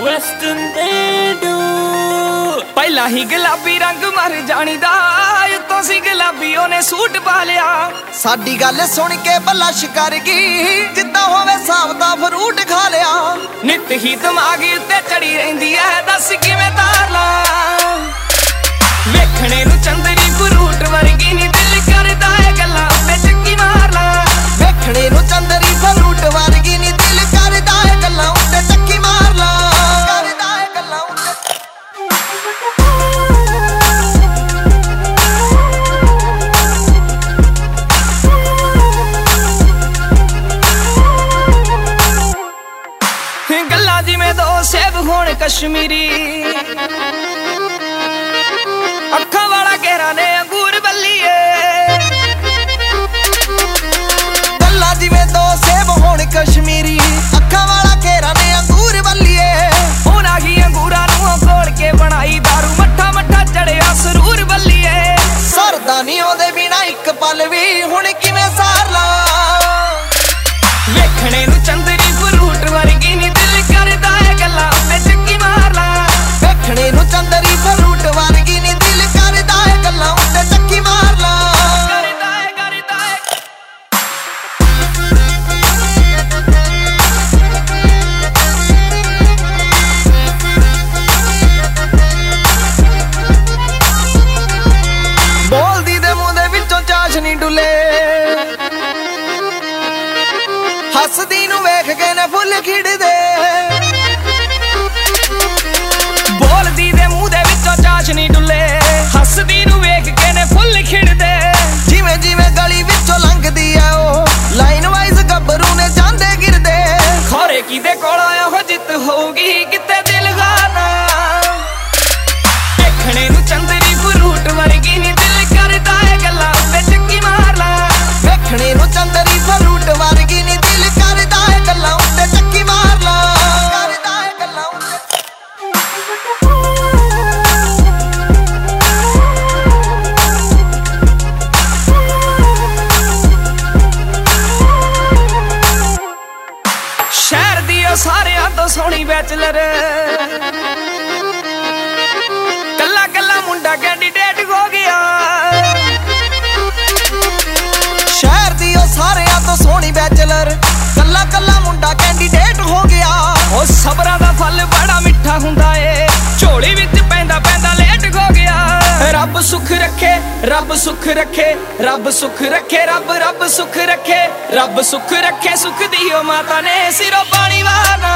Western ਬੇਡੂ ਪਹਿਲਾਂ ਹੀ ਗੁਲਾਬੀ ਰੰਗ ਮਰ ਜਾਣੀਦਾ ਉਤੋਂ ਸੀ ਗੁਲਾਬੀ ਉਹਨੇ ਸੂਟ ਪਾ ਲਿਆ। ਸਾਡੀ ਗੱਲ ਸੁਣ ਕੇ ਬਲਸ਼ ਕਰ ਗਈ ਜਿੱਦਾਂ ਹੋਵੇ ਸਾਬ ਦਾ ਫਰੂਟ ਖਾ ਲਿਆ। ਨਿਤ ਹੀ ਦਿਮਾਗ ਉੱਤੇ ਕਸ਼ਮੀਰੀ। ਅੱਖਾਂ ਵਾਲਾ ਘੇਰਾ ਨੇ ਅੰਗੂਰ ਬੱਲੀਏ। ਗੱਲਾਂ ਜਿਵੇਂ ਦੋ ਸੇਬ ਹੋਣ ਕਸ਼ਮੀਰੀ। ਅੱਖਾਂ ਵਾਲਾ ਘੇਰਾ ਨੇ ਅੰਗੂਰ ਬੱਲੀਏ। ਉਹਨਾਂ ਹੀ ਅੰਗੂਰਾਂ ਨੂੰ ਉਹ ਕੇ ਬਣਾਈ दारू ਮੱਠਾ ਮੱਠਾ ਚੜਿਆ ਸਰੂਰ ਬੱਲੀਏ। ਸਰਦਾ ਨਹੀਂ ਉਹਦੇ ਬਿਨਾ ਇੱਕ ਪਲ ਵੀ, ਹੁਣ ਕਿਵੇਂ ਸਾਰ ਲਾ ਵੇਖਣੇ ਨੂੰ ਚੰਦਰੀ ਹੱਸਦੀ ਨੂੰ ਵੇਖ ਕੇ ਨਾ ਫੁੱਲ ਖਿੜਦੇ। ਬੋਲਦੀ ਦੇ ਮੂੰਹ ਦੇ ਵਿੱਚੋਂ ਚਾਸ਼ਨੀ ਡੁੱਲੇ। ਹੱਸਦੀ ਨੂੰ ਵੇਖ ਕੇ ਨੇ ਫੁੱਲ ਖਿੜਦੇ। ਜਿਵੇਂ ਜਿਵੇਂ ਗਲੀ ਵਿੱਚੋਂ ਲੰਘਦੀ ਆ ਉਹ ਲਾਈਨ ਵਾਈਜ਼ ਗੱਭਰੂ ਨੇ ਜਾਂਦੇ ਗਿਰਦੇ। ਖੋਰੇ ਕਿਦੇ ਕੋਲ ਇਹੋ ਜਿੱਤ ਹੋਊਗੀ ਕਿਤੇ ਸਾਰਿਆਂ ਤੋਂ ਸੋਹਣੀ ਬੈਚਲਰ। ਰੱਬ ਸੁਖ ਰੱਖੇ, ਰੱਬ ਸੁਖ ਰੱਖੇ, ਰੱਬ ਰੱਬ ਸੁਖ ਰੱਖੇ, ਰੱਬ ਸੁਖ ਰੱਖੇ, ਸੁਖ ਦੀ ਉਹ ਮਾਤਾ ਨੇ ਸਿਰੋਂ ਪਾਣੀ ਵਾਰਨਾ